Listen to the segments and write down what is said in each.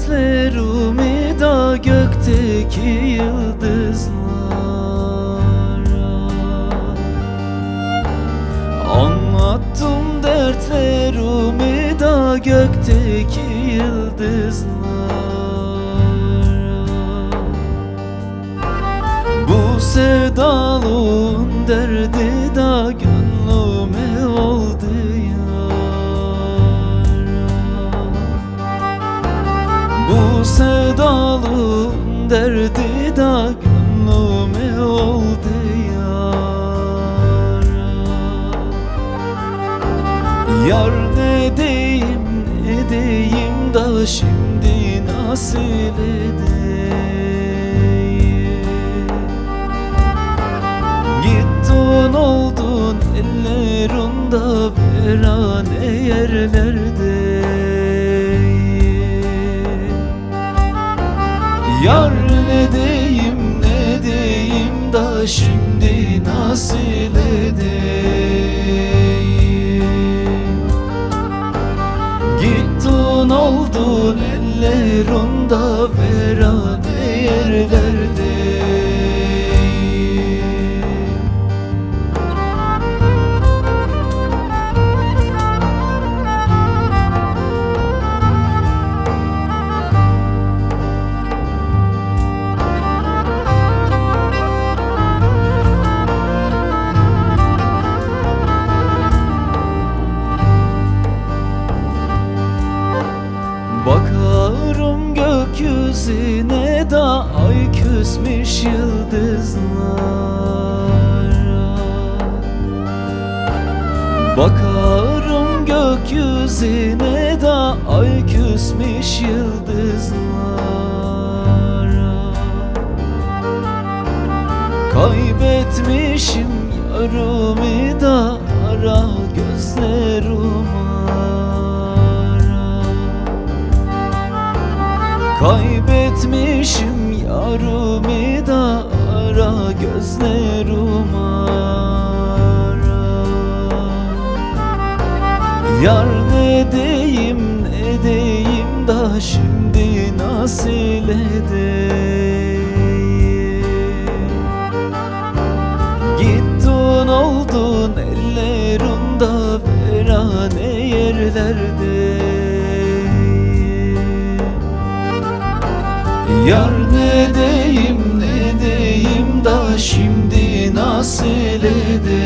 dertlerimi da gökteki yıldızlara. Anlattım dertlerimi da gökteki yıldızlara. Bu sevdalığın derdi Bu sevdalığın derdi da gönlüme oldu yara Yar ne diyeyim ne diyeyim da şimdi nasıl edeyim Gittin oldun ellerinde verane yerlerde gökyüzüne da ay küsmüş yıldızlara. Bakarım gökyüzüne da ay küsmüş yıldızlara. Kaybetmişim yarımı da ara gözlerim Kaybetmişim yarımı da ara gözlerim ara Yar ne diyeyim ne diyeyim da şimdi nasıl edeyim Yar ne diyeyim ne diyeyim da şimdi nasıl edeyim?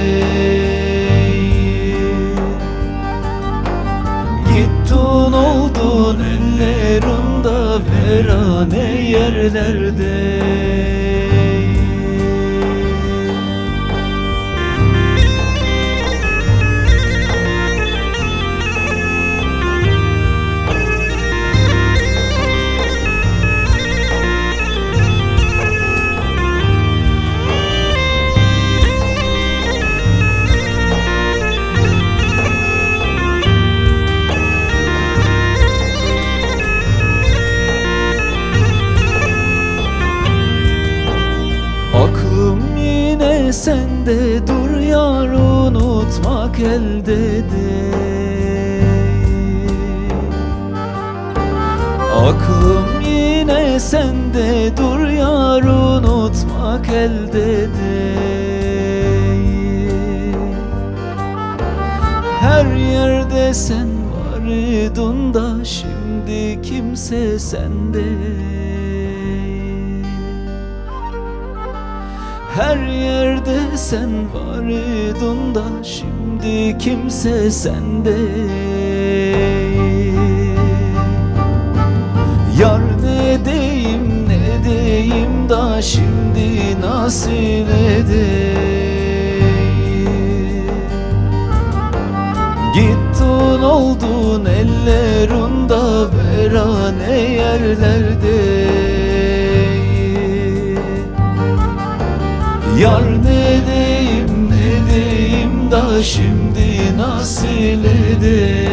Gittin oldun ellerinde verane yerlerde sende dur yar unutmak elde değil Aklım yine sende dur yar unutmak elde değil Her yerde sen vardın da şimdi kimse sende her yerde sen vardın da şimdi kimse sende. Yar ne diyeyim ne diyeyim da şimdi nasıl edeyim? Gittin oldun ellerinde verane yerlerde Yar ne diyeyim ne diyeyim da şimdi nasıl edeyim